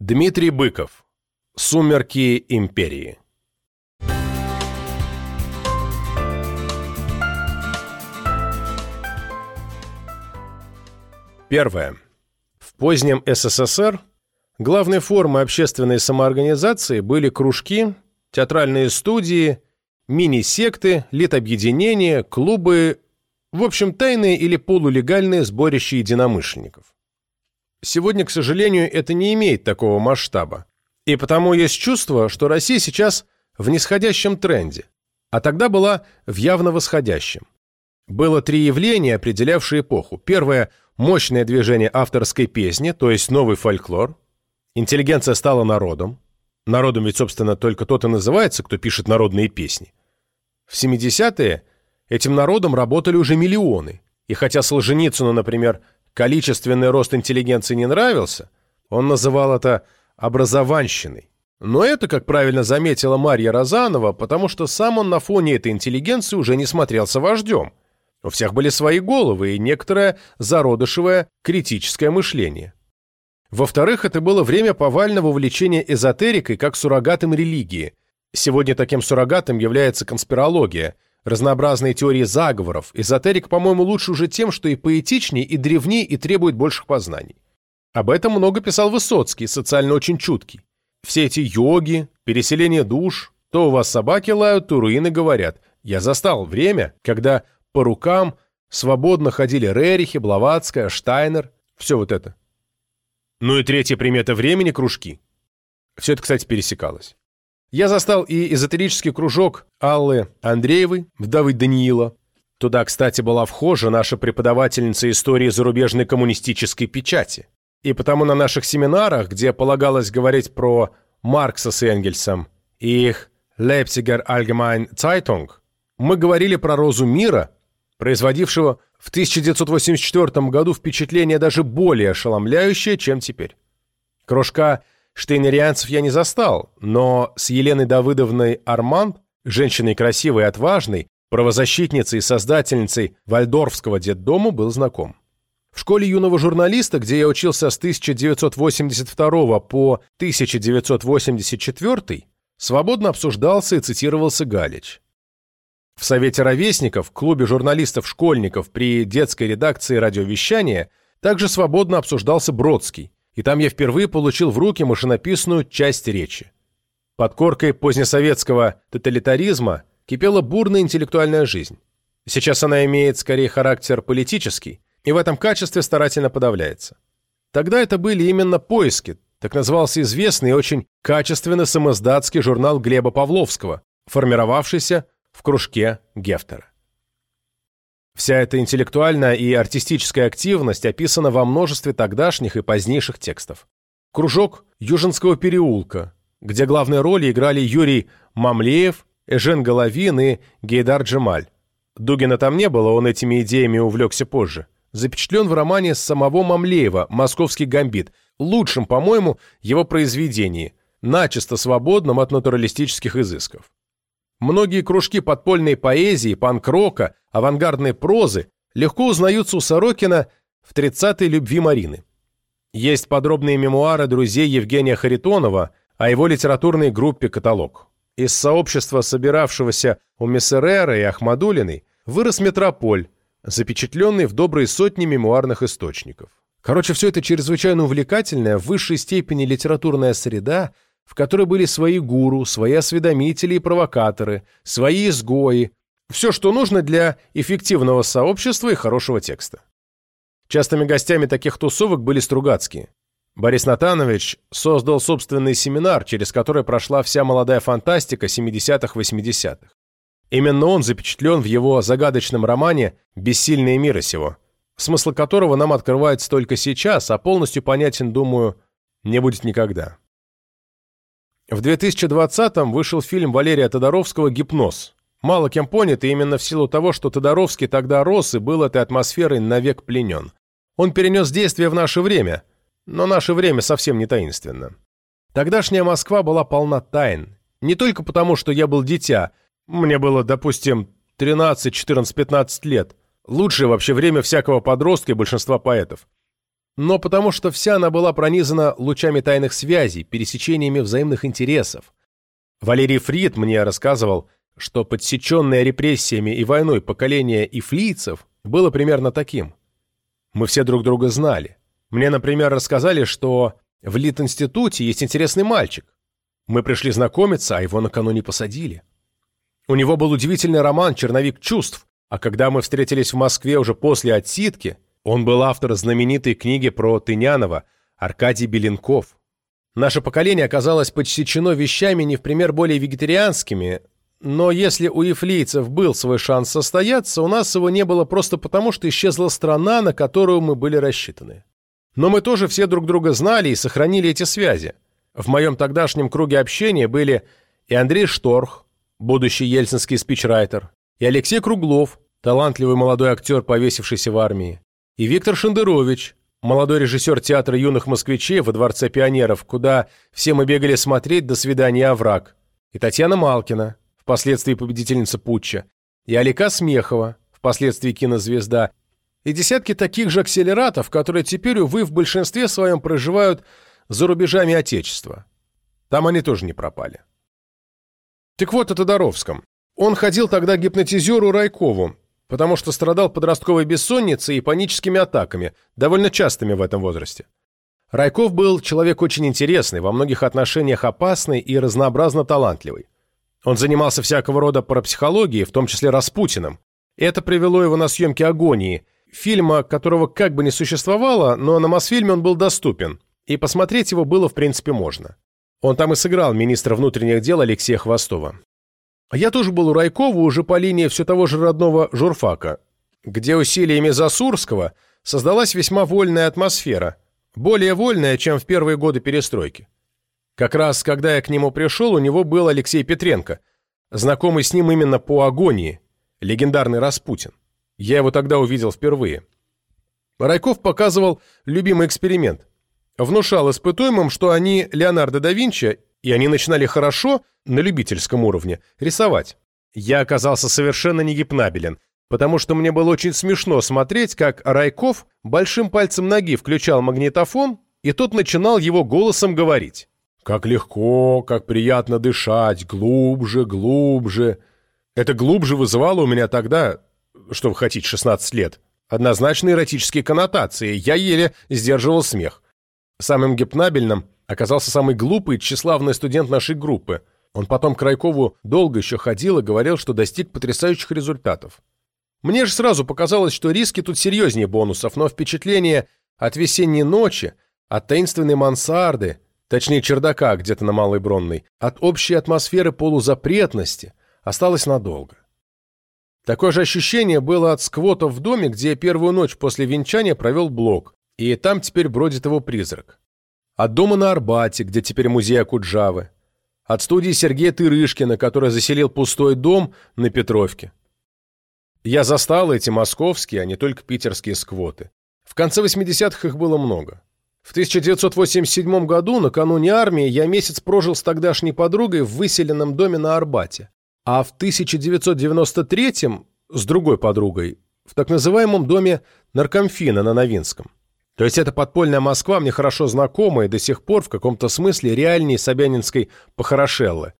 Дмитрий Быков. Сумерки империи. Первое. В позднем СССР главной формой общественной самоорганизации были кружки, театральные студии, мини-секты, литобъединения, клубы, в общем, тайные или полулегальные сборища единомышленников. Сегодня, к сожалению, это не имеет такого масштаба. И потому есть чувство, что Россия сейчас в нисходящем тренде, а тогда была в явно восходящем. Было три явления, определявшие эпоху. Первое – мощное движение авторской песни, то есть новый фольклор. Интеллигенция стала народом. Народом ведь, собственно, только тот и называется, кто пишет народные песни. В 70-е этим народом работали уже миллионы. И хотя Солженицыну, например, количественный рост интеллигенции не нравился, он называл это образованщиной. Но это, как правильно заметила Марья Розанова, потому что сам он на фоне этой интеллигенции уже не смотрелся вождем. У всех были свои головы и некоторое зародышевое критическое мышление. Во-вторых, это было время повального увлечения эзотерикой как суррогатом религии. Сегодня таким суррогатом является конспирология – разнообразные теории заговоров, эзотерик, по-моему, лучше уже тем, что и поэтичнее, и древнее, и требует больших познаний. Об этом много писал Высоцкий, социально очень чуткий. Все эти йоги, переселение душ, то у вас собаки лают, то руины говорят. Я застал время, когда по рукам свободно ходили Рерихи, Блаватская, Штайнер, все вот это. Ну и третья примета времени – кружки. Все это, кстати, пересекалось. Я застал и эзотерический кружок Аллы Андреевой, вдовы Даниила. Туда, кстати, была вхожа наша преподавательница истории зарубежной коммунистической печати. И потому на наших семинарах, где полагалось говорить про Маркса с Энгельсом и их Leipziger Allgemeine Zeitung, мы говорили про розу мира, производившего в 1984 году впечатление даже более ошеломляющее, чем теперь. Кружка Штейнерианцев я не застал, но с Еленой Давыдовной Арман, женщиной красивой и отважной, правозащитницей и создательницей Вальдорфского детдома, был знаком. В школе юного журналиста, где я учился с 1982 по 1984, свободно обсуждался и цитировался Галич. В Совете ровесников, клубе журналистов-школьников при детской редакции радиовещания также свободно обсуждался Бродский, и там я впервые получил в руки машинописную часть речи. Под коркой позднесоветского тоталитаризма кипела бурная интеллектуальная жизнь. Сейчас она имеет скорее характер политический, и в этом качестве старательно подавляется. Тогда это были именно поиски, так назывался известный и очень качественно самоздатский журнал Глеба Павловского, формировавшийся в кружке Гефтера. Вся эта интеллектуальная и артистическая активность описана во множестве тогдашних и позднейших текстов. Кружок Южинского переулка, где главные роли играли Юрий Мамлеев, Эжен Головин и Гейдар Джемаль. Дугина там не было, он этими идеями увлекся позже. Запечатлен в романе самого Мамлеева «Московский гамбит», лучшим, по-моему, его произведении, начисто свободном от натуралистических изысков. Многие кружки подпольной поэзии, панк-рока, авангардной прозы легко узнаются у Сорокина в «Тридцатой любви Марины». Есть подробные мемуары друзей Евгения Харитонова о его литературной группе «Каталог». Из сообщества, собиравшегося у Мессерера и Ахмадулиной, вырос метрополь, запечатленный в доброй сотне мемуарных источников. Короче, все это чрезвычайно увлекательная, в высшей степени литературная среда – в которой были свои гуру, свои осведомители и провокаторы, свои изгои, все, что нужно для эффективного сообщества и хорошего текста. Частыми гостями таких тусовок были Стругацкие. Борис Натанович создал собственный семинар, через который прошла вся молодая фантастика 70-х-80-х. Именно он запечатлен в его загадочном романе «Бессильные мира сего», смысл которого нам открывается только сейчас, а полностью понятен, думаю, не будет никогда. В 2020-м вышел фильм Валерия Тодоровского «Гипноз». Мало кем понят, и именно в силу того, что Тодоровский тогда рос и был этой атмосферой навек пленен. Он перенес действие в наше время, но наше время совсем не таинственно. Тогдашняя Москва была полна тайн. Не только потому, что я был дитя, мне было, допустим, 13, 14, 15 лет, лучшее вообще время всякого подростка и большинства поэтов. Но потому что вся она была пронизана лучами тайных связей, пересечениями взаимных интересов. Валерий Фрид мне рассказывал, что подсеченное репрессиями и войной поколение ифлийцев было примерно таким. Мы все друг друга знали. Мне, например, рассказали, что в Лит-институте есть интересный мальчик. Мы пришли знакомиться, а его накануне посадили. У него был удивительный роман «Черновик чувств», а когда мы встретились в Москве уже после отсидки, он был автор знаменитой книги про Тынянова Аркадий Беленков. Наше поколение оказалось подсечено вещами не в пример более вегетарианскими, но если у ифлийцев был свой шанс состояться, у нас его не было просто потому, что исчезла страна, на которую мы были рассчитаны. Но мы тоже все друг друга знали и сохранили эти связи. В моем тогдашнем круге общения были и Андрей Шторх, будущий ельцинский спичрайтер, и Алексей Круглов, талантливый молодой актер, повесившийся в армии, и Виктор Шендерович, молодой режиссер театра юных москвичей во Дворце пионеров, куда все мы бегали смотреть «До свидания, овраг», и Татьяна Малкина, впоследствии победительница путча, и Алика Смехова, впоследствии кинозвезда, и десятки таких же акселератов, которые теперь, увы, в большинстве своем проживают за рубежами Отечества. Там они тоже не пропали. Так вот, о Тодоровском. Он ходил тогда к гипнотизеру Райкову, потому что страдал подростковой бессонницей и паническими атаками, довольно частыми в этом возрасте. Райков был человек очень интересный, во многих отношениях опасный и разнообразно талантливый. Он занимался всякого рода парапсихологией, в том числе Распутиным. Это привело его на съемки «Агонии», фильма, которого как бы не существовало, но на Мосфильме он был доступен, и посмотреть его было в принципе можно. Он там и сыграл министра внутренних дел Алексея Хвостова. Я тоже был у Райкова уже по линии все того же родного журфака, где усилиями Засурского создалась весьма вольная атмосфера, более вольная, чем в первые годы перестройки. Как раз, когда я к нему пришел, у него был Алексей Петренко, знакомый с ним именно по агонии, легендарный Распутин. Я его тогда увидел впервые. Райков показывал любимый эксперимент. Внушал испытуемым, что они Леонардо да Винчи, и они начинали хорошо, на любительском уровне, рисовать. Я оказался совершенно негипнабелен, потому что мне было очень смешно смотреть, как Райков большим пальцем ноги включал магнитофон, и тот начинал его голосом говорить. Как легко, как приятно дышать, глубже, глубже. Это глубже вызывало у меня тогда, что вы хотите, 16 лет, однозначно эротические коннотации. Я еле сдерживал смех. Самым гипнабельным оказался самый глупый и тщеславный студент нашей группы. Он потом к Райкову долго еще ходил и говорил, что достиг потрясающих результатов. Мне же сразу показалось, что риски тут серьезнее бонусов, но впечатление от весенней ночи, от таинственной мансарды – точнее чердака где-то на Малой Бронной, от общей атмосферы полузапретности осталось надолго. Такое же ощущение было от сквота в доме, где первую ночь после венчания провел блок, и там теперь бродит его призрак. От дома на Арбате, где теперь музей Акуджавы. От студии Сергея Тырышкина, который заселил пустой дом на Петровке. Я застал эти московские, а не только питерские сквоты. В конце 80-х их было много. В 1987 году, накануне армии, я месяц прожил с тогдашней подругой в выселенном доме на Арбате, а в 1993 с другой подругой в так называемом доме наркомфина на Новинском. То есть эта подпольная Москва мне хорошо знакома и до сих пор в каком-то смысле реальней Собянинской Похорошеллы,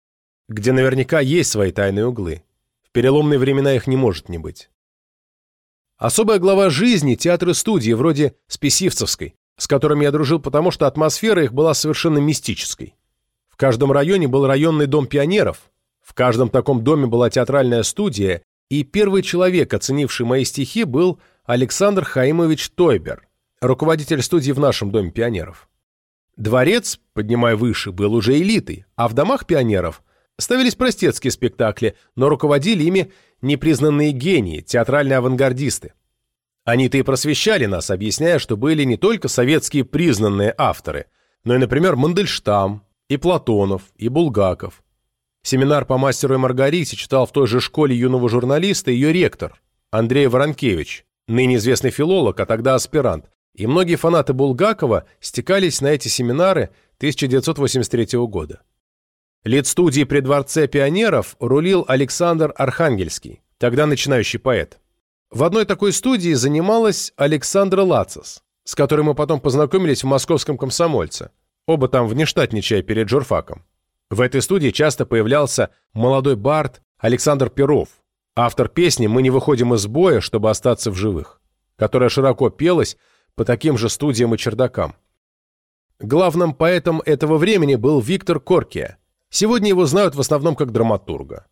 где наверняка есть свои тайные углы. В переломные времена их не может не быть. Особая глава жизни – театры студии, вроде Списивцевской, с которыми я дружил потому, что атмосфера их была совершенно мистической. В каждом районе был районный дом пионеров, в каждом таком доме была театральная студия, и первый человек, оценивший мои стихи, был Александр Хаимович Тойбер, руководитель студии в нашем доме пионеров. Дворец, поднимая выше, был уже элитой, а в домах пионеров ставились простецкие спектакли, но руководили ими непризнанные гении, театральные авангардисты. Они-то и просвещали нас, объясняя, что были не только советские признанные авторы, но и, например, Мандельштам, и Платонов, и Булгаков. Семинар по мастеру и Маргарите читал в той же школе юного журналиста ее ректор, Андрей Воронкевич, ныне известный филолог, а тогда аспирант, и многие фанаты Булгакова стекались на эти семинары 1983 года. Лид-студии при Дворце пионеров рулил Александр Архангельский, тогда начинающий поэт. В одной такой студии занималась Александра Лацис, с которой мы потом познакомились в московском комсомольце. Оба там внештатничая перед журфаком. В этой студии часто появлялся молодой бард Александр Перов, автор песни «Мы не выходим из боя, чтобы остаться в живых», которая широко пелась по таким же студиям и чердакам. Главным поэтом этого времени был Виктор Коркия. Сегодня его знают в основном как драматурга.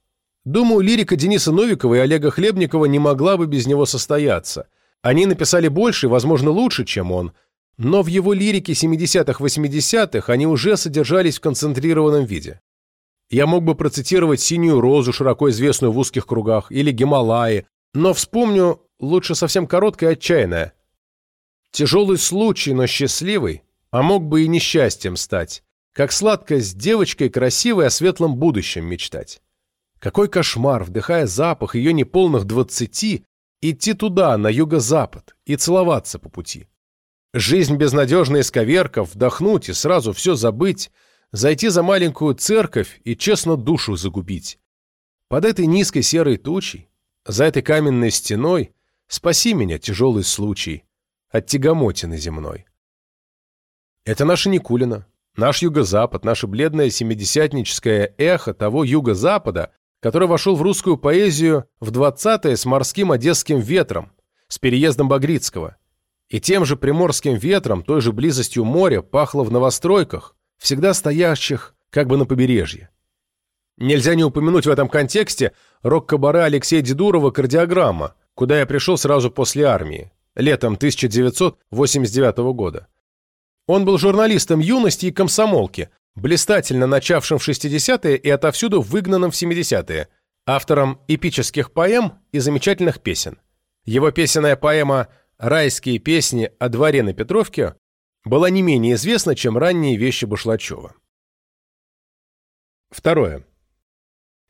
Думаю, лирика Дениса Новикова и Олега Хлебникова не могла бы без него состояться. Они написали больше, возможно, лучше, чем он – но в его лирике 70-х-80-х они уже содержались в концентрированном виде. Я мог бы процитировать «Синюю розу», широко известную в узких кругах, или «Гималаи», но вспомню лучше совсем короткое и отчаянное. Тяжелый случай, но счастливый, а мог бы и несчастьем стать, как сладко с девочкой красивой о светлом будущем мечтать. Какой кошмар, вдыхая запах ее неполных двадцати, идти туда, на юго-запад, и целоваться по пути. Жизнь безнадежная сковерка, вдохнуть и сразу все забыть, зайти за маленькую церковь и честно душу загубить. Под этой низкой серой тучей, за этой каменной стеной, спаси меня, тяжелый случай, от тягомотины земной. Это наша Никулина, наш юго-запад, наше бледное семидесятническое эхо того юго-запада, который вошел в русскую поэзию в двадцатое с морским одесским ветром, с переездом Багрицкого – и тем же приморским ветром, той же близостью моря пахло в новостройках, всегда стоящих как бы на побережье. Нельзя не упомянуть в этом контексте рок-кабаре Алексея Дедурова «Кардиограмма», куда я пришел сразу после армии, летом 1989 года. Он был журналистом юности и комсомолки, блистательно начавшим в 60-е и отовсюду выгнанным в 70-е, автором эпических поэм и замечательных песен. Его песенная поэма «Райские песни о дворе на Петровке» была не менее известна, чем ранние вещи Башлачева. Второе.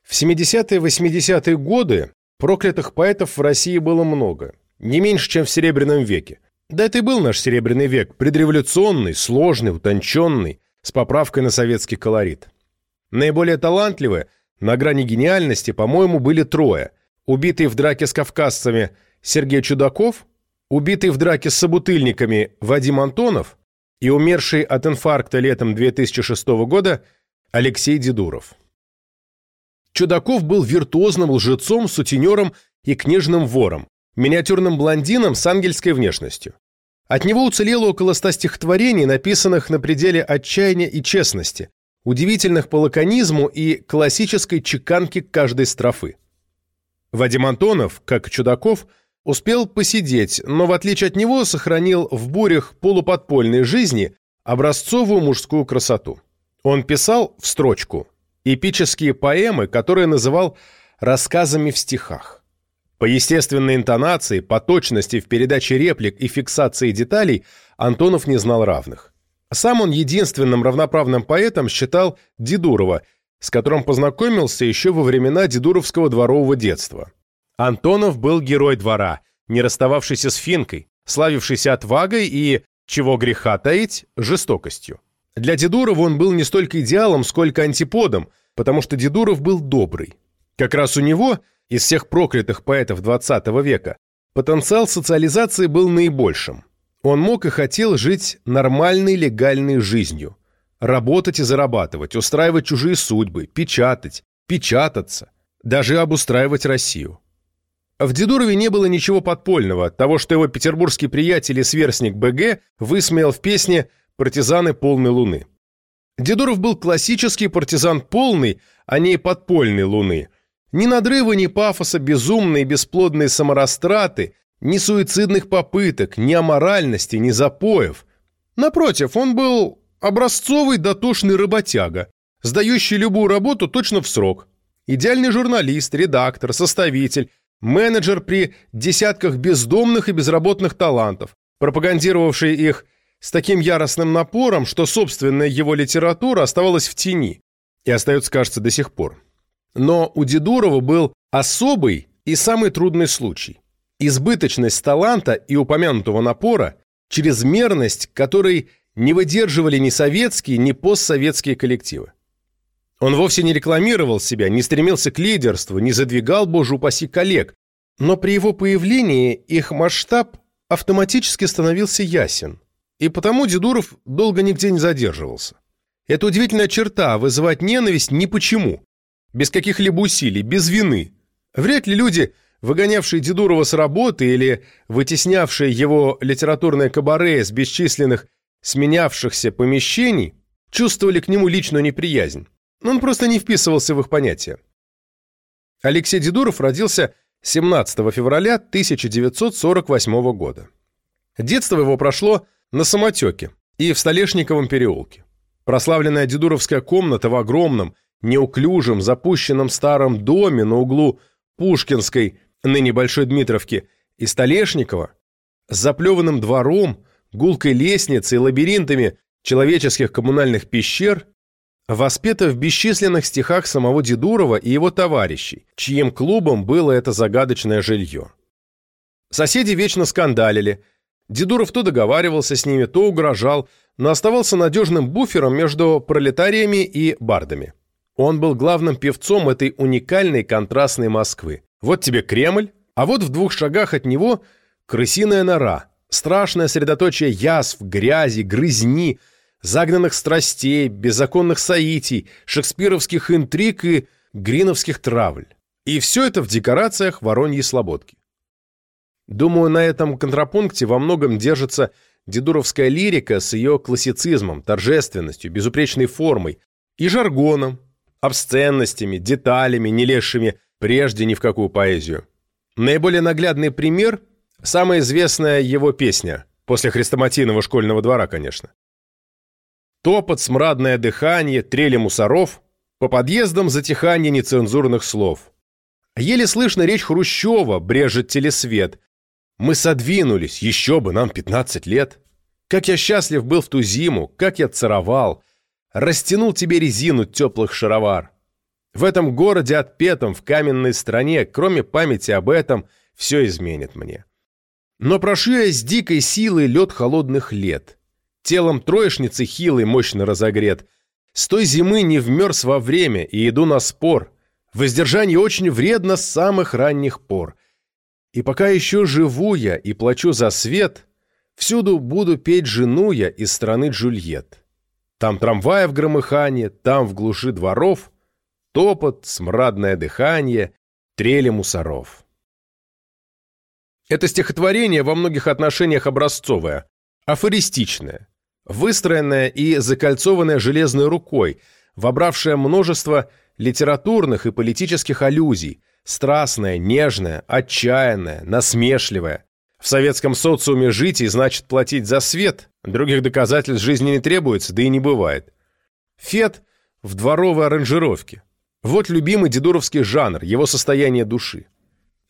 В 70-80-е годы проклятых поэтов в России было много, не меньше, чем в Серебряном веке. Да это и был наш Серебряный век, предреволюционный, сложный, утонченный, с поправкой на советский колорит. Наиболее талантливые, на грани гениальности, по-моему, были трое. Убитый в драке с кавказцами Сергей Чудаков – убитый в драке с собутыльниками Вадим Антонов и умерший от инфаркта летом 2006 года Алексей Дедуров. Чудаков был виртуозным лжецом, сутенером и книжным вором, миниатюрным блондином с ангельской внешностью. От него уцелело около ста стихотворений, написанных на пределе отчаяния и честности, удивительных по лаконизму и классической чеканке каждой строфы. Вадим Антонов, как Чудаков, Успел посидеть, но в отличие от него сохранил в бурях полуподпольной жизни образцовую мужскую красоту. Он писал в строчку эпические поэмы, которые называл рассказами в стихах. По естественной интонации, по точности в передаче реплик и фиксации деталей Антонов не знал равных. Сам он единственным равноправным поэтом считал Дедурова, с которым познакомился еще во времена дедуровского дворового детства. Антонов был герой двора, не расстававшийся с Финкой, славившийся отвагой и, чего греха таить, жестокостью. Для Дедурова он был не столько идеалом, сколько антиподом, потому что Дедуров был добрый. Как раз у него, из всех проклятых поэтов XX века, потенциал социализации был наибольшим. Он мог и хотел жить нормальной легальной жизнью. Работать и зарабатывать, устраивать чужие судьбы, печатать, печататься, даже обустраивать Россию. В Дедурове не было ничего подпольного, того, что его петербургский приятель и сверстник БГ высмеял в песне «Партизаны полной луны». Дедуров был классический партизан полный, а не подпольной луны. Ни надрыва, ни пафоса, безумные бесплодные саморастраты, ни суицидных попыток, ни аморальности, ни запоев. Напротив, он был образцовый дотошный работяга, сдающий любую работу точно в срок. Идеальный журналист, редактор, составитель, менеджер при десятках бездомных и безработных талантов, пропагандировавший их с таким яростным напором, что собственная его литература оставалась в тени и остается, кажется, до сих пор. Но у Дедурова был особый и самый трудный случай. Избыточность таланта и упомянутого напора, чрезмерность, которой не выдерживали ни советские, ни постсоветские коллективы. Он вовсе не рекламировал себя, не стремился к лидерству, не задвигал, боже упаси, коллег. Но при его появлении их масштаб автоматически становился ясен, и потому Дедуров долго нигде не задерживался. Это удивительная черта – вызывать ненависть ни почему, без каких-либо усилий, без вины. Вряд ли люди, выгонявшие Дедурова с работы или вытеснявшие его литературное кабаре с бесчисленных сменявшихся помещений, чувствовали к нему личную неприязнь. Он просто не вписывался в их понятия. Алексей Дедуров родился 17 февраля 1948 года. Детство его прошло на самотеке и в Столешниковом переулке. Прославленная дедуровская комната в огромном, неуклюжем, запущенном старом доме на углу Пушкинской, ныне Большой Дмитровки, и Столешникова, с заплеванным двором, гулкой лестницей лабиринтами человеческих коммунальных пещер, воспета в бесчисленных стихах самого Дедурова и его товарищей, чьим клубом было это загадочное жилье. Соседи вечно скандалили. Дедуров то договаривался с ними, то угрожал, но оставался надежным буфером между пролетариями и бардами. Он был главным певцом этой уникальной контрастной Москвы. Вот тебе Кремль, а вот в двух шагах от него крысиная нора, страшное средоточие язв, грязи, грызни, загнанных страстей, беззаконных соитий, шекспировских интриг и гриновских травль. И все это в декорациях Вороньей Слободки. Думаю, на этом контрапункте во многом держится дедуровская лирика с ее классицизмом, торжественностью, безупречной формой и жаргоном, обсценностями, деталями, не лезшими прежде ни в какую поэзию. Наиболее наглядный пример – самая известная его песня, после хрестоматийного школьного двора, конечно. Топот, смрадное дыхание, трели мусоров, по подъездам затихание нецензурных слов. Еле слышно речь Хрущева, брежет телесвет, мы содвинулись, еще бы, нам 15 лет. Как я счастлив был в ту зиму, как я царовал. Растянул тебе резину теплых шаровар. В этом городе отпетом, в каменной стране, кроме памяти об этом, все изменит мне. Но прошу я с дикой силой лед холодных лет. Телом троечницы хилый мощно разогрет. С той зимы не вмерз во время и иду на спор. Воздержание очень вредно с самых ранних пор. И пока еще живу я и плачу за свет, всюду буду петь жену я из страны Джульет. Там трамваев громыхание, там в глуши дворов топот, смрадное дыхание, трели мусоров. Это стихотворение во многих отношениях образцовое, афористичное, выстроенное и закольцованное железной рукой, вобравшее множество литературных и политических аллюзий, Страстная, нежная, отчаянная, насмешливая. В советском социуме жить и значит платить за свет. Других доказательств жизни не требуется, да и не бывает. Фет в дворовой аранжировке. Вот любимый дедуровский жанр, его состояние души.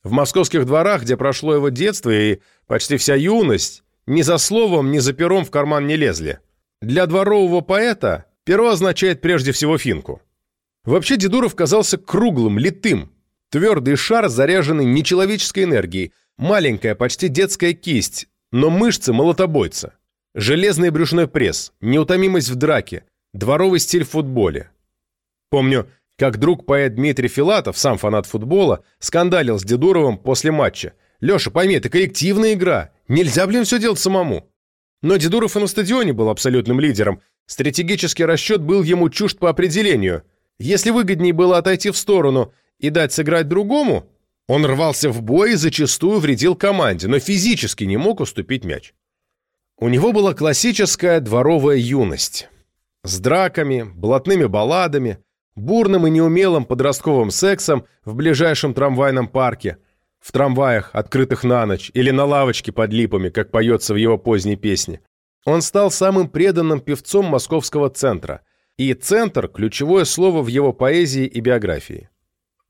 В московских дворах, где прошло его детство и почти вся юность, ни за словом, ни за пером в карман не лезли. Для дворового поэта перо означает прежде всего финку. Вообще Дедуров казался круглым, литым, Твердый шар, заряженный нечеловеческой энергией, маленькая, почти детская кисть, но мышцы молотобойца. Железный брюшной пресс, неутомимость в драке, дворовый стиль в футболе. Помню, как друг поэт Дмитрий Филатов, сам фанат футбола, скандалил с Дедуровым после матча. «Леша, пойми, это коллективная игра. Нельзя, блин, все делать самому». Но Дедуров и на стадионе был абсолютным лидером. Стратегический расчет был ему чужд по определению. Если выгоднее было отойти в сторону и дать сыграть другому, он рвался в бой и зачастую вредил команде, но физически не мог уступить мяч. У него была классическая дворовая юность. С драками, блатными балладами, бурным и неумелым подростковым сексом в ближайшем трамвайном парке, в трамваях, открытых на ночь, или на лавочке под липами, как поется в его поздней песне. Он стал самым преданным певцом московского центра, и «центр» – ключевое слово в его поэзии и биографии.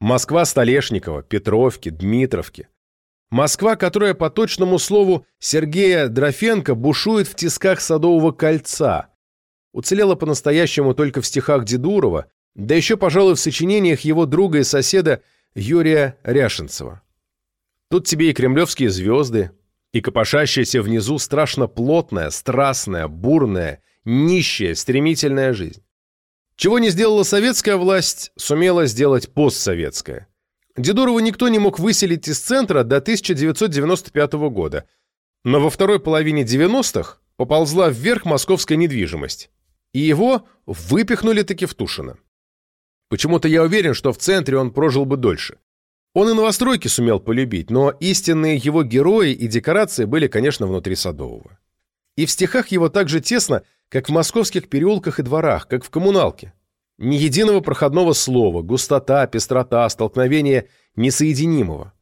Москва Столешникова, Петровки, Дмитровки. Москва, которая по точному слову Сергея Дрофенко бушует в тисках Садового кольца. Уцелела по-настоящему только в стихах Дедурова, да еще, пожалуй, в сочинениях его друга и соседа Юрия Ряшенцева. Тут тебе и кремлевские звезды, и копошащаяся внизу страшно плотная, страстная, бурная, нищая, стремительная жизнь. Чего не сделала советская власть, сумела сделать постсоветская. Дедурова никто не мог выселить из центра до 1995 года. Но во второй половине 90-х поползла вверх московская недвижимость, и его выпихнули таки в Тушино. Почему-то я уверен, что в центре он прожил бы дольше. Он и новостройки сумел полюбить, но истинные его герои и декорации были, конечно, внутри Садового. И в стихах его так же тесно, как в московских переулках и дворах, как в коммуналке. Ни единого проходного слова, густота, пестрота, столкновение несоединимого.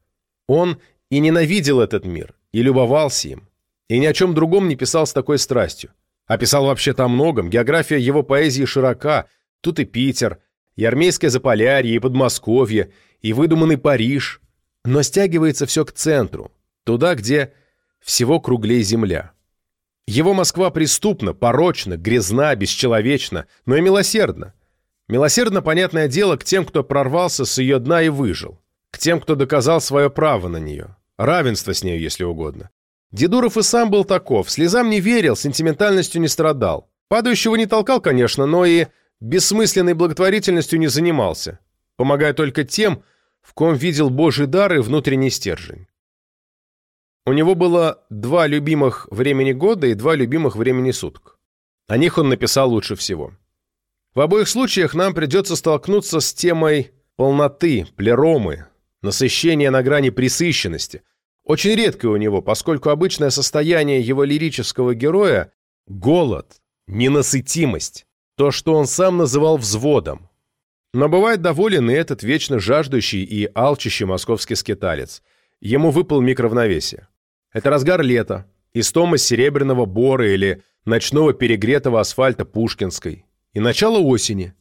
Он и ненавидел этот мир, и любовался им, и ни о чем другом не писал с такой страстью. А писал вообще-то о многом, география его поэзии широка, тут и Питер, и армейское Заполярье, и Подмосковье, и выдуманный Париж, но стягивается все к центру, туда, где всего круглей земля. Его Москва преступна, порочна, грязна, бесчеловечна, но и милосердна. Милосердно, понятное дело, к тем, кто прорвался с ее дна и выжил, к тем, кто доказал свое право на нее, равенство с нею, если угодно. Дедуров и сам был таков, слезам не верил, сентиментальностью не страдал. Падающего не толкал, конечно, но и бессмысленной благотворительностью не занимался, помогая только тем, в ком видел Божий дар и внутренний стержень. У него было два любимых времени года и два любимых времени суток. О них он написал лучше всего. В обоих случаях нам придется столкнуться с темой полноты, плеромы, насыщения на грани пресыщенности. Очень редкое у него, поскольку обычное состояние его лирического героя – голод, ненасытимость. То, что он сам называл взводом. Но бывает доволен и этот вечно жаждущий и алчащий московский скиталец. Ему выпал миг равновесия. Это разгар лета, истома серебряного бора или ночного перегретого асфальта Пушкинской. И начало осени,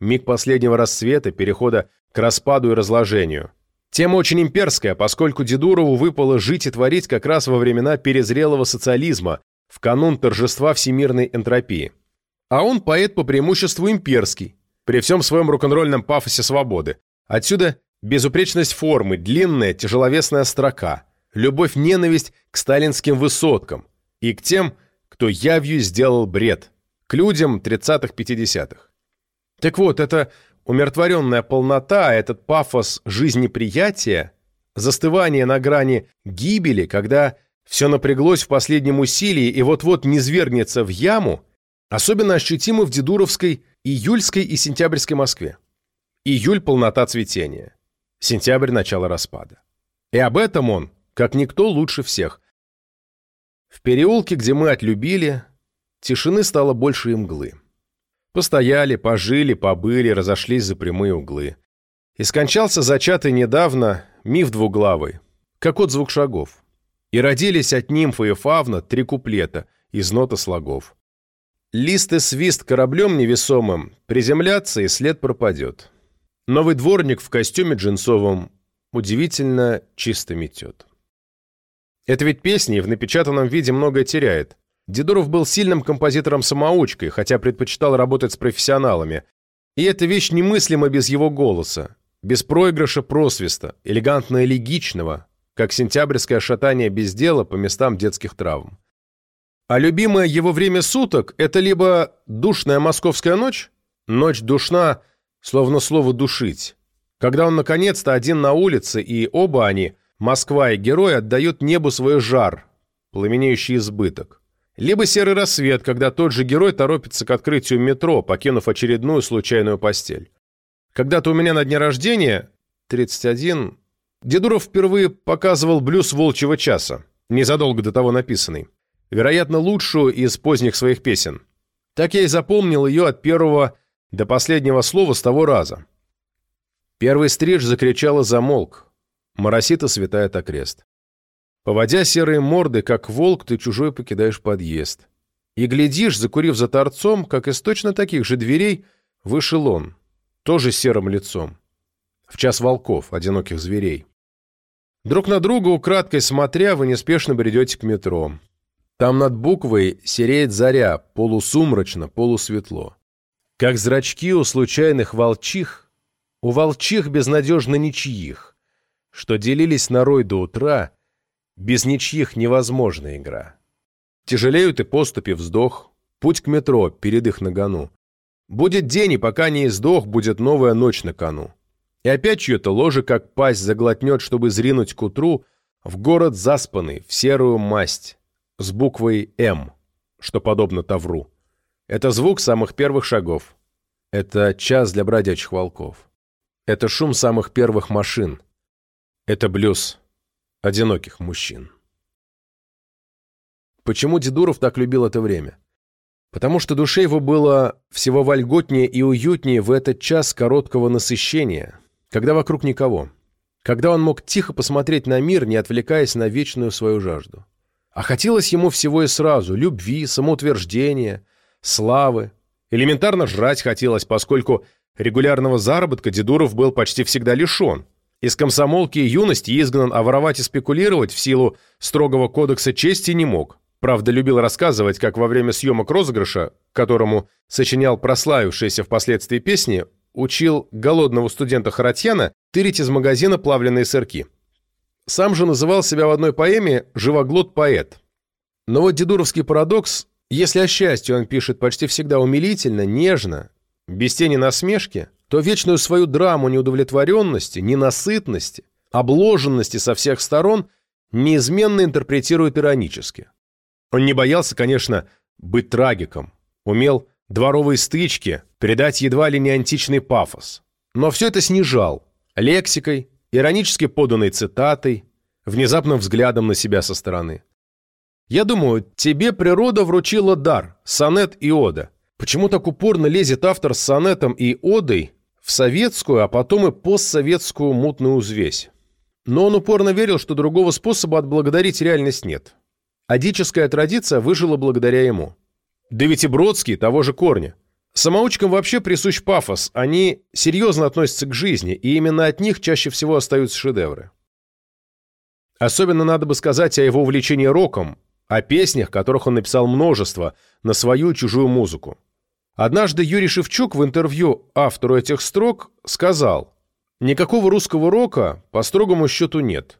миг последнего рассвета, перехода к распаду и разложению. Тема очень имперская, поскольку Дедурову выпало жить и творить как раз во времена перезрелого социализма, в канун торжества всемирной энтропии. А он поэт по преимуществу имперский, при всем своем рок-н-ролльном пафосе свободы. Отсюда безупречность формы, длинная тяжеловесная строка, любовь-ненависть к сталинским высоткам и к тем, кто явью сделал бред, к людям 30-х-50-х. Так вот, эта умиротворенная полнота, этот пафос жизнеприятия, застывание на грани гибели, когда все напряглось в последнем усилии и вот-вот не свергнется в яму – Особенно ощутимы в дедуровской июльской и сентябрьской Москве. Июль – полнота цветения. Сентябрь – начало распада. И об этом он, как никто, лучше всех. В переулке, где мы отлюбили, тишины стало больше и мглы. Постояли, пожили, побыли, разошлись за прямые углы. И скончался зачатый недавно миф двуглавый, как отзвук шагов. И родились от нимфы и фавна три куплета из нота слогов. Лист и свист кораблем невесомым, приземляться и след пропадет. Новый дворник в костюме джинсовом удивительно чисто метет. Это ведь песни в напечатанном виде многое теряет. Дедуров был сильным композитором-самоучкой, хотя предпочитал работать с профессионалами. И эта вещь немыслима без его голоса, без проигрыша просвиста, элегантно-элегичного, как сентябрьское шатание без дела по местам детских травм. А любимое его время суток – это либо душная московская ночь, ночь душна, словно слово «душить», когда он наконец-то один на улице, и оба они, Москва и герой, отдают небу свой жар, пламенеющий избыток. Либо серый рассвет, когда тот же герой торопится к открытию метро, покинув очередную случайную постель. Когда-то у меня на дне рождения, 31, Дедуров впервые показывал блюз волчьего часа, незадолго до того написанный вероятно, лучшую из поздних своих песен. Так я и запомнил ее от первого до последнего слова с того раза. Первый стриж закричал и замолк. Моросита светает окрест. Поводя серые морды, как волк, ты чужой покидаешь подъезд. И глядишь, закурив за торцом, как из точно таких же дверей, вышел он, тоже серым лицом. В час волков, одиноких зверей. Друг на друга, украдкой смотря, вы неспешно бредете к метро. Там над буквой сереет заря, полусумрачно, полусветло. Как зрачки у случайных волчих, у волчих безнадежно ничьих, что делились на рой до утра, без ничьих невозможна игра. Тяжелеют и поступи вздох, путь к метро, передых на гону. Будет день, и пока не издох, будет новая ночь на кону. И опять чье-то ложе, как пасть, заглотнет, чтобы зринуть к утру в город заспанный, в серую масть с буквой «М», что подобно тавру. Это звук самых первых шагов. Это час для бродячих волков. Это шум самых первых машин. Это блюз одиноких мужчин. Почему Дедуров так любил это время? Потому что душе его было всего вольготнее и уютнее в этот час короткого насыщения, когда вокруг никого, когда он мог тихо посмотреть на мир, не отвлекаясь на вечную свою жажду. А хотелось ему всего и сразу – любви, самоутверждения, славы. Элементарно жрать хотелось, поскольку регулярного заработка Дедуров был почти всегда лишен. Из комсомолки и юности изгнан, а воровать и спекулировать в силу строгого кодекса чести не мог. Правда, любил рассказывать, как во время съемок розыгрыша, которому сочинял прославившиеся впоследствии песни, учил голодного студента Харатьяна тырить из магазина плавленые сырки. Сам же называл себя в одной поэме «живоглот-поэт». Но вот дедуровский парадокс, если о счастье он пишет почти всегда умилительно, нежно, без тени насмешки, то вечную свою драму неудовлетворенности, ненасытности, обложенности со всех сторон неизменно интерпретирует иронически. Он не боялся, конечно, быть трагиком, умел дворовые стычки передать едва ли не античный пафос, но все это снижал лексикой, иронически поданной цитатой, внезапным взглядом на себя со стороны. «Я думаю, тебе природа вручила дар, сонет и ода. Почему так упорно лезет автор с сонетом и одой советскую, а потом и постсоветскую мутную узвесь?» Но он упорно верил, что другого способа отблагодарить реальность нет. Адическая традиция выжила благодаря ему. Да ведь и Бродский того же корня. Самоучкам вообще присущ пафос, они серьезно относятся к жизни, и именно от них чаще всего остаются шедевры. Особенно надо бы сказать о его увлечении роком, о песнях, которых он написал множество, на свою чужую музыку. Однажды Юрий Шевчук в интервью автору этих строк сказал, «Никакого русского рока по строгому счету нет.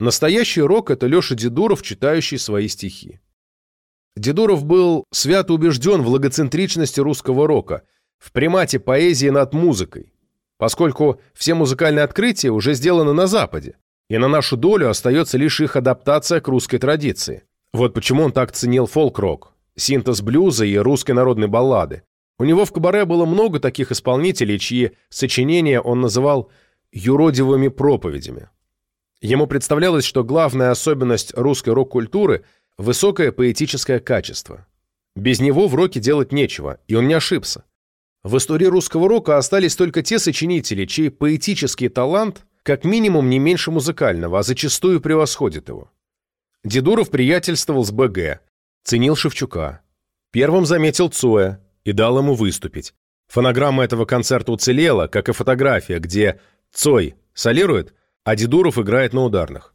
Настоящий рок – это Леша Дедуров, читающий свои стихи». Дедуров был свято убежден в логоцентричности русского рока, в примате поэзии над музыкой, поскольку все музыкальные открытия уже сделаны на Западе, и на нашу долю остается лишь их адаптация к русской традиции. Вот почему он так ценил фолк-рок, синтез блюза и русской народной баллады. У него в кабаре было много таких исполнителей, чьи сочинения он называл «юродивыми проповедями». Ему представлялось, что главная особенность русской рок-культуры – Высокое поэтическое качество. Без него в роке делать нечего, и он не ошибся. В истории русского рока остались только те сочинители, чей поэтический талант как минимум не меньше музыкального, а зачастую превосходит его. Дедуров приятельствовал с БГ, ценил Шевчука. Первым заметил Цоя и дал ему выступить. Фонограмма этого концерта уцелела, как и фотография, где Цой солирует, а Дедуров играет на ударных.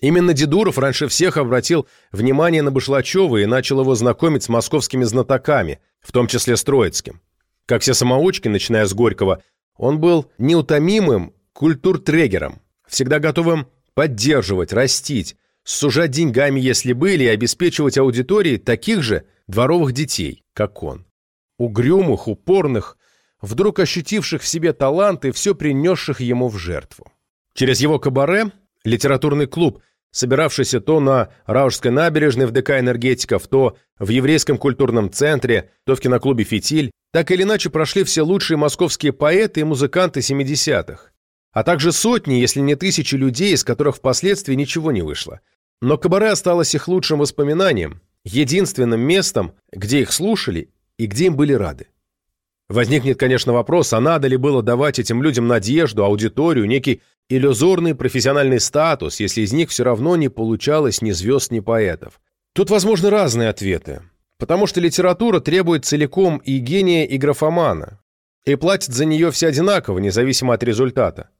Именно Дедуров раньше всех обратил внимание на Башлачева и начал его знакомить с московскими знатоками, в том числе с Троицким. Как все самоучки, начиная с Горького, он был неутомимым культуртрегером, всегда готовым поддерживать, растить, сужать деньгами, если были, и обеспечивать аудитории таких же дворовых детей, как он. Угрюмых, упорных, вдруг ощутивших в себе талант и все принесших ему в жертву. Через его кабаре литературный клуб, собиравшийся то на Раушской набережной в ДК «Энергетиков», то в Еврейском культурном центре, то в киноклубе «Фитиль», так или иначе прошли все лучшие московские поэты и музыканты 70-х, а также сотни, если не тысячи людей, из которых впоследствии ничего не вышло. Но кабаре осталось их лучшим воспоминанием, единственным местом, где их слушали и где им были рады. Возникнет, конечно, вопрос, а надо ли было давать этим людям надежду, аудиторию, некий иллюзорный профессиональный статус, если из них все равно не получалось ни звезд, ни поэтов? Тут возможны разные ответы. Потому что литература требует целиком и гения, и графомана. И платят за нее все одинаково, независимо от результата.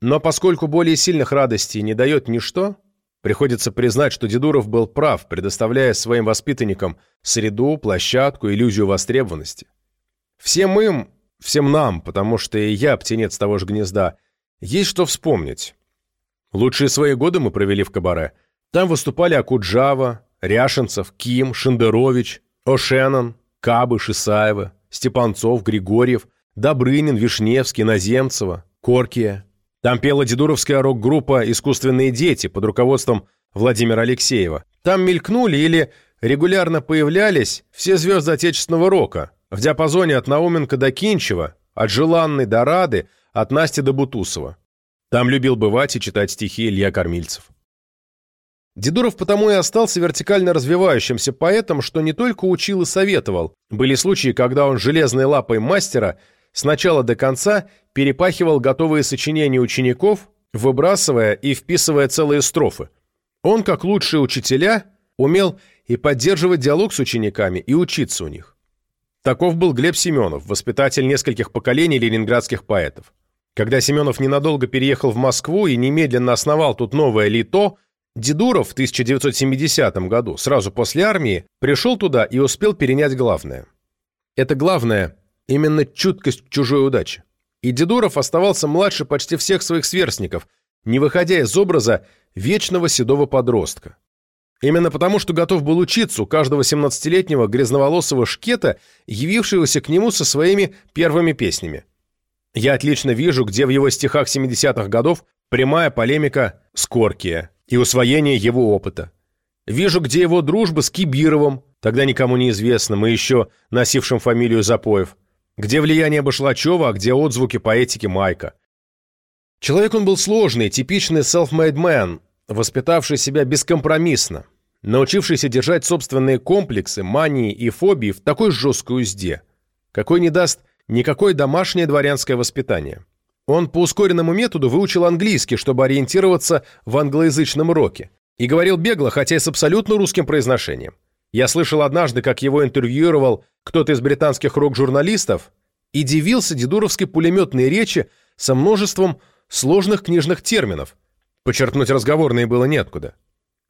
Но поскольку более сильных радостей не дает ничто, приходится признать, что Дедуров был прав, предоставляя своим воспитанникам среду, площадку, иллюзию востребованности. Всем им, всем нам, потому что и я птенец того же гнезда, есть что вспомнить. Лучшие свои годы мы провели в кабаре. Там выступали Акуджава, Ряшенцев, Ким, Шендерович, Ошенон, Кабыш, Исаева, Степанцов, Григорьев, Добрынин, Вишневский, Наземцева, Коркия. Там пела дедуровская рок-группа «Искусственные дети» под руководством Владимира Алексеева. Там мелькнули или регулярно появлялись все звезды отечественного рока в диапазоне от Науменко до Кинчева, от Желанной до Рады, от Насти до Бутусова. Там любил бывать и читать стихи Илья Кормильцев. Дедуров потому и остался вертикально развивающимся поэтом, что не только учил и советовал. Были случаи, когда он железной лапой мастера с начала до конца перепахивал готовые сочинения учеников, выбрасывая и вписывая целые строфы. Он, как лучшие учителя, умел и поддерживать диалог с учениками, и учиться у них. Таков был Глеб Семенов, воспитатель нескольких поколений ленинградских поэтов. Когда Семенов ненадолго переехал в Москву и немедленно основал тут новое ЛИТО, Дедуров в 1970 году, сразу после армии, пришел туда и успел перенять главное. Это главное – именно чуткость к чужой удаче. И Дедуров оставался младше почти всех своих сверстников, не выходя из образа вечного седого подростка. Именно потому, что готов был учиться у каждого 17-летнего грязноволосого шкета, явившегося к нему со своими первыми песнями. Я отлично вижу, где в его стихах 70-х годов прямая полемика с Коркия, и усвоение его опыта. Вижу, где его дружба с Кибировым, тогда никому неизвестным и еще носившим фамилию Запоев, где влияние Башлачева, а где отзвуки поэтики Майка. Человек он был сложный, типичный self-made man, воспитавший себя бескомпромиссно, научившийся держать собственные комплексы, мании и фобии в такой жесткой узде, какой не даст никакое домашнее дворянское воспитание. Он по ускоренному методу выучил английский, чтобы ориентироваться в англоязычном роке. И говорил бегло, хотя и с абсолютно русским произношением. Я слышал однажды, как его интервьюировал кто-то из британских рок-журналистов и дивился дедуровской пулеметной речи со множеством сложных книжных терминов. Почерпнуть разговорные было неоткуда.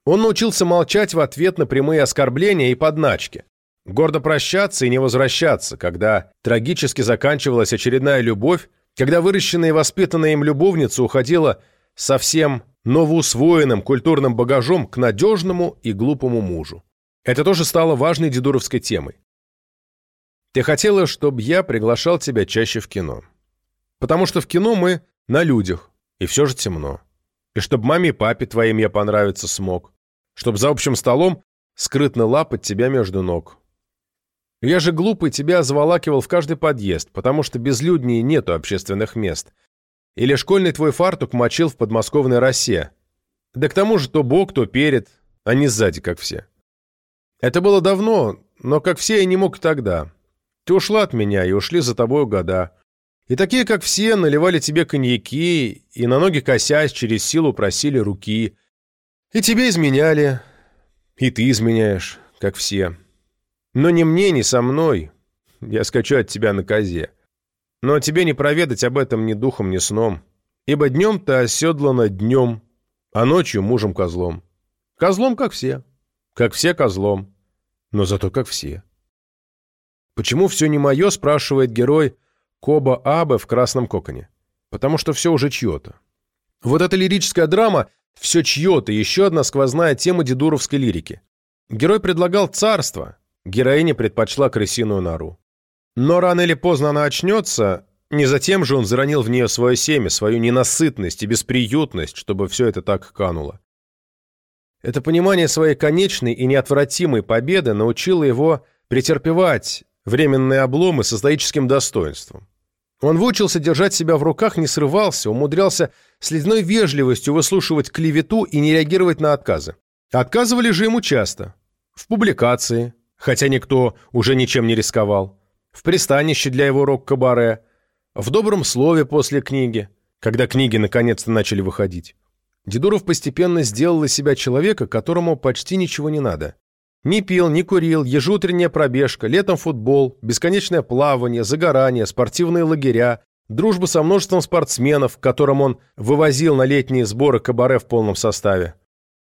Он научился молчать в ответ на прямые оскорбления и подначки. Гордо прощаться и не возвращаться, когда трагически заканчивалась очередная любовь, когда выращенная и воспитанная им любовница уходила совсем новоусвоенным культурным багажом к надежному и глупому мужу. Это тоже стало важной дедуровской темой. Ты хотела, чтобы я приглашал тебя чаще в кино. Потому что в кино мы на людях, и все же темно. И чтобы маме и папе твоим я понравиться смог. Чтобы за общим столом скрытно лапать тебя между ног. Я же глупый тебя заволакивал в каждый подъезд, потому что безлюднее нету общественных мест. Или школьный твой фартук мочил в подмосковной росе. Да к тому же то бок, то перед, а не сзади, как все. Это было давно, но как все я не мог тогда. Ты ушла от меня, и ушли за тобой года. И такие, как все, наливали тебе коньяки, и на ноги косясь через силу просили руки. И тебе изменяли, и ты изменяешь, как все. Но ни мне, ни со мной. Я скачу от тебя на козе. Но тебе не проведать об этом ни духом, ни сном. Ибо днем ты оседлана днем, а ночью мужем-козлом. Козлом, как все. Как все козлом. Но зато как все. Почему все не мое, спрашивает герой Коба Абе в «Красном коконе». Потому что все уже чье-то. Вот эта лирическая драма «Все чье-то» еще одна сквозная тема дедуровской лирики. Герой предлагал царство, Героиня предпочла крысиную нору. Но рано или поздно она очнется, не затем же он заронил в нее свое семя, свою ненасытность и бесприютность, чтобы все это так кануло. Это понимание своей конечной и неотвратимой победы научило его претерпевать временные обломы со стоическим достоинством. Он выучился держать себя в руках, не срывался, умудрялся с ледяной вежливостью выслушивать клевету и не реагировать на отказы. Отказывали же ему часто. В публикации, хотя никто уже ничем не рисковал, в пристанище для его рок-кабаре, в добром слове после книги, когда книги наконец-то начали выходить. Дедуров постепенно сделал из себя человека, которому почти ничего не надо. Не пил, не курил, ежеутренняя пробежка, летом футбол, бесконечное плавание, загорание, спортивные лагеря, дружба со множеством спортсменов, которым он вывозил на летние сборы кабаре в полном составе.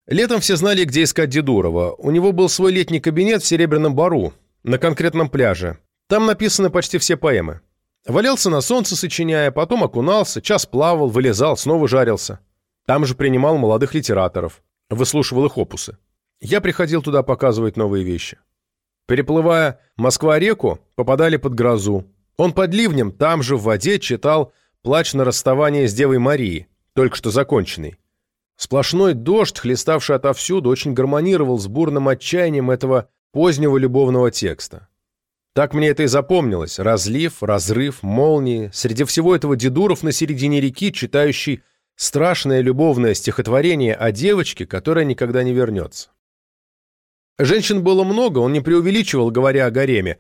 Летом все знали, где искать Дедурова. У него был свой летний кабинет в Серебряном Бару, на конкретном пляже. Там написаны почти все поэмы. Валялся на солнце, сочиняя, потом окунался, час плавал, вылезал, снова жарился. Там же принимал молодых литераторов, выслушивал их опусы. Я приходил туда показывать новые вещи. Переплывая Москва-реку, попадали под грозу. Он под ливнем, там же в воде, читал «Плач на расставание с Девой Марией», только что законченный. Сплошной дождь, хлеставший отовсюду, очень гармонировал с бурным отчаянием этого позднего любовного текста. Так мне это и запомнилось. Разлив, разрыв, молнии. Среди всего этого Дедуров на середине реки, читающий страшное любовное стихотворение о девочке, которая никогда не вернется. Женщин было много, он не преувеличивал, говоря о гареме.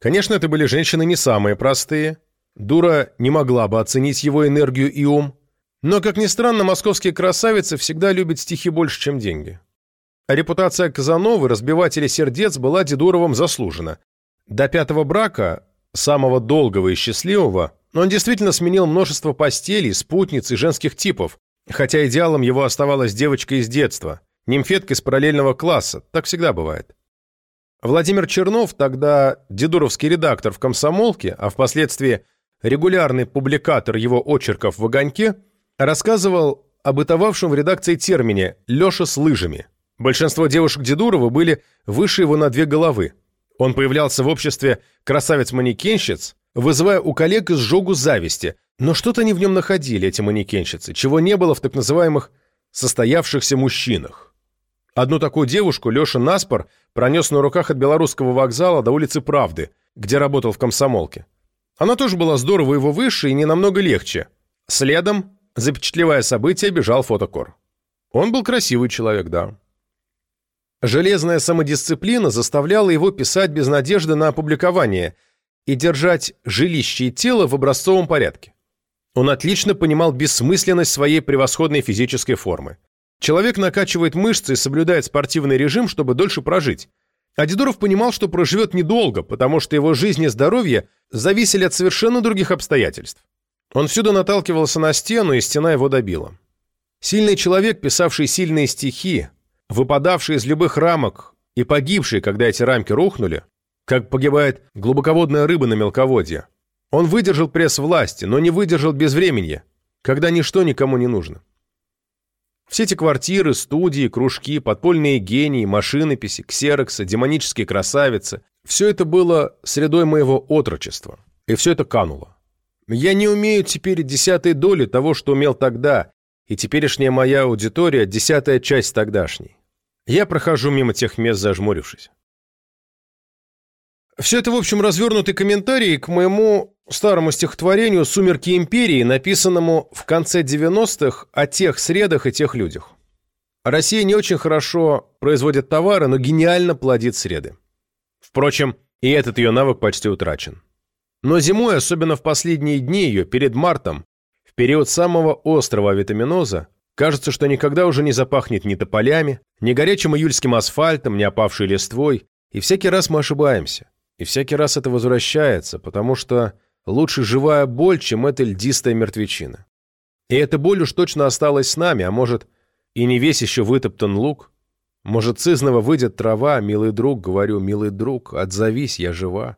Конечно, это были женщины не самые простые. Дура не могла бы оценить его энергию и ум. Но, как ни странно, московские красавицы всегда любят стихи больше, чем деньги. А репутация Казановы, разбивателя сердец, была Дедуровым заслужена. До пятого брака, самого долгого и счастливого, он действительно сменил множество постелей, спутниц и женских типов, хотя идеалом его оставалась девочка из детства, нимфетка из параллельного класса, так всегда бывает. Владимир Чернов, тогда дедуровский редактор в «Комсомолке», а впоследствии регулярный публикатор его очерков в «Огоньке», рассказывал о бытовавшем в редакции термине «Леша с лыжами». Большинство девушек Дедурова были выше его на две головы, он появлялся в обществе красавиц-манекенщиц, вызывая у коллег изжогу зависти, но что-то они в нем находили, эти манекенщицы, чего не было в так называемых «состоявшихся мужчинах». Одну такую девушку Леша Наспор пронес на руках от Белорусского вокзала до улицы Правды, где работал в комсомолке. Она тоже была здорово его выше и не намного легче. Следом, запечатлевая события, бежал фотокор. Он был красивый человек, да. Железная самодисциплина заставляла его писать без надежды на опубликование и держать жилище и тело в образцовом порядке. Он отлично понимал бессмысленность своей превосходной физической формы. Человек накачивает мышцы и соблюдает спортивный режим, чтобы дольше прожить. А Дедуров понимал, что проживет недолго, потому что его жизнь и здоровье зависели от совершенно других обстоятельств. Он всюду наталкивался на стену, и стена его добила. Сильный человек, писавший сильные стихи, выпадавший из любых рамок и погибший, когда эти рамки рухнули, как погибает глубоководная рыба на мелководье. Он выдержал пресс власти, но не выдержал безвременья, когда ничто никому не нужно. Все эти квартиры, студии, кружки, подпольные гении, машинописи, ксероксы, демонические красавицы – все это было средой моего отрочества. И все это кануло. Я не умею теперь десятой доли того, что умел тогда, и теперешняя моя аудитория – десятая часть тогдашней. Я прохожу мимо тех мест, зажмурившись. Все это, в общем, развернутый комментарий к моему старому стихотворению «Сумерки империи», написанному в конце 90-х о тех средах и тех людях. Россия не очень хорошо производит товары, но гениально плодит среды. Впрочем, и этот ее навык почти утрачен. Но зимой, особенно в последние дни ее, перед мартом, период самого острого витаминоза кажется, что никогда уже не запахнет ни тополями, ни горячим июльским асфальтом, ни опавшей листвой, и всякий раз мы ошибаемся. И всякий раз это возвращается, потому что лучше живая боль, чем эта льдистая мертвечина. И эта боль уж точно осталась с нами, а может, и не весь еще вытоптан лук. Может, сызново выйдет трава, милый друг, говорю, милый друг, отзовись, я жива.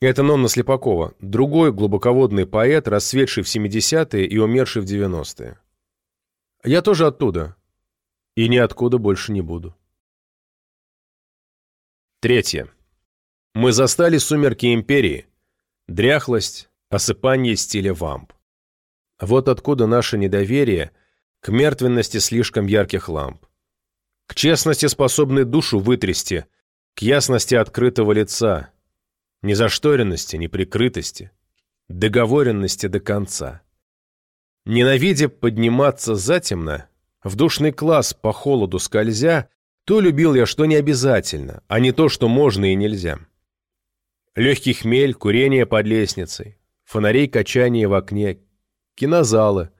Это Нонна Слепакова, другой глубоководный поэт, расцветший в 70-е и умерший в 90-е. Я тоже оттуда. И ниоткуда больше не буду. Третье. Мы застали сумерки империи. Дряхлость, осыпание стиля вамп. Вот откуда наше недоверие к мертвенности слишком ярких ламп. К честности, способной душу вытрясти, к ясности открытого лица, ни зашторенности, ни прикрытости, договоренности до конца. Ненавидя подниматься затемно, в душный класс по холоду скользя, то любил я, что не обязательно, а не то, что можно и нельзя. Легкий хмель, курение под лестницей, фонарей качание в окне, кинозалы,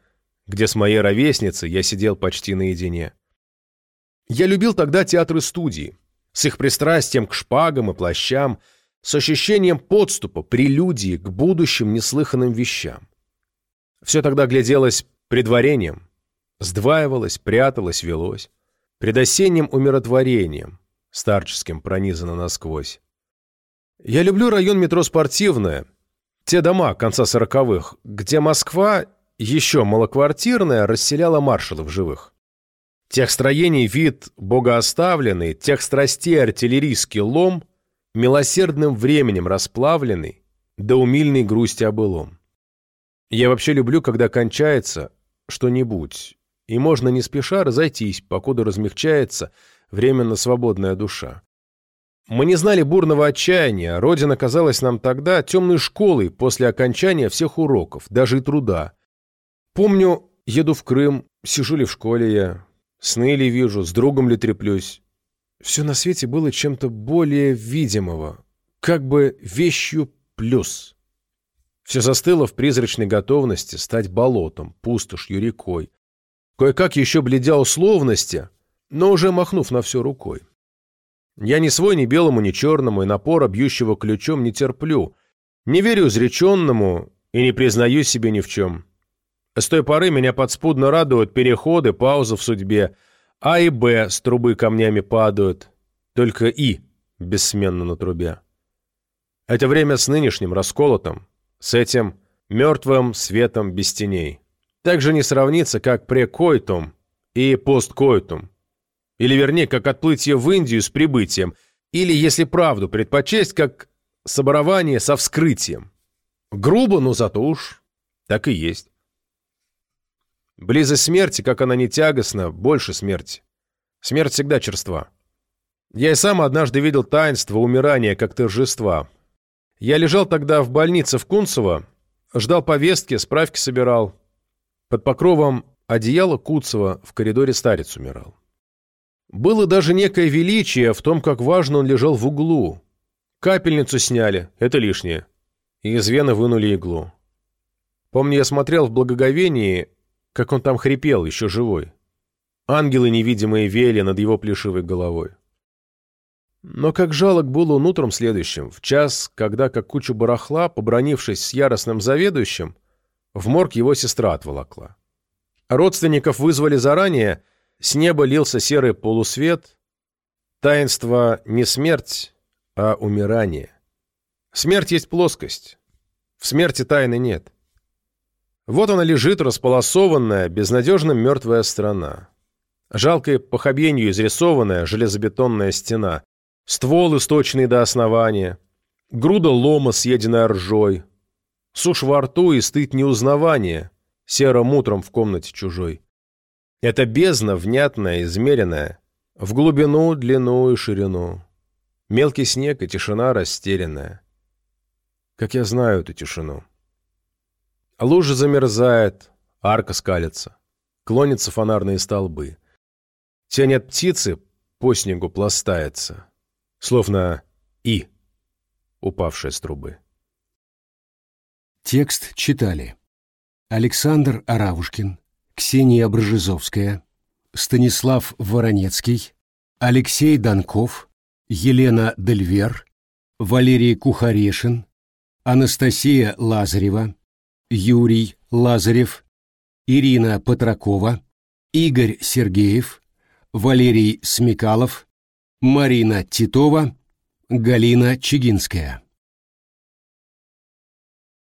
где с моей ровесницей я сидел почти наедине. Я любил тогда театры студии, с их пристрастием к шпагам и плащам, с ощущением подступа, прелюдии к будущим неслыханным вещам. Все тогда гляделось предварением, сдваивалось, пряталось, велось, предосенним умиротворением, старческим пронизано насквозь. Я люблю район метро «Спортивное», те дома конца сороковых, где Москва, еще малоквартирная, расселяла маршалов живых. Тех строений вид богооставленный, тех страстей артиллерийский лом — милосердным временем расплавленный, до умильной грусти о былом. Я вообще люблю, когда кончается что-нибудь, и можно не спеша разойтись, покуда размягчается временно свободная душа. Мы не знали бурного отчаяния, Родина казалась нам тогда темной школой после окончания всех уроков, даже и труда. Помню, еду в Крым, сижу ли в школе я, сны ли вижу, с другом ли треплюсь. Все на свете было чем-то более видимого, как бы вещью плюс. Все застыло в призрачной готовности стать болотом, пустошью, рекой. Кое-как еще бледя условности, но уже махнув на все рукой. Я ни свой, ни белому, ни черному, и напора, бьющего ключом, не терплю. Не верю изреченному и не признаю себе ни в чем. С той поры меня подспудно радуют переходы, паузы в судьбе. А и Б с трубы камнями падают. Только И бессменно на трубе. Это время с нынешним расколотом, с этим мертвым светом без теней. Так же не сравнится, как прекойтум и посткойтум. Или, вернее, как отплытие в Индию с прибытием. Или, если правду предпочесть, как соборование со вскрытием. Грубо, но зато уж так и есть. Близость смерти, как она не тягостна, больше смерти. Смерть всегда черства. Я и сам однажды видел таинство умирания как торжества. Я лежал тогда в больнице в Кунцево, ждал повестки, справки собирал. Под покровом одеяла Куцева в коридоре старец умирал. Было даже некое величие в том, как важно он лежал в углу. Капельницу сняли, это лишнее. И из вены вынули иглу. Помню, я смотрел в благоговении, как он там хрипел, еще живой. Ангелы невидимые вели над его плешивой головой. Но как жалок был он утром следующим, в час, когда, как кучу барахла, побронившись с яростным заведующим, в морг его сестра отволокла. Родственников вызвали заранее — с неба лился серый полусвет. Таинство не смерть, а умирание. Смерть есть плоскость. В смерти тайны нет. Вот она лежит, располосованная, безнадежно мертвая страна. Жалкой похабенью изрисованная железобетонная стена. Ствол источный до основания. Груда лома, съеденная ржой. Сушь во рту и стыд неузнавания, серым утром в комнате чужой. Это бездна внятная, измеренная, в глубину, длину и ширину. Мелкий снег и тишина растерянная. Как я знаю эту тишину. Лужа замерзает, арка скалится, клонятся фонарные столбы. Тень от птицы по снегу пластается, словно «и», упавшая с трубы. Текст читали Александр Аравушкин, Ксения Бржезовская, Станислав Воронецкий, Алексей Донков, Елена Дельвер, Валерий Кухарешин, Анастасия Лазарева, Юрий Лазарев, Ирина Патракова, Игорь Сергеев, Валерий Смекалов, Марина Титова, Галина Чигинская.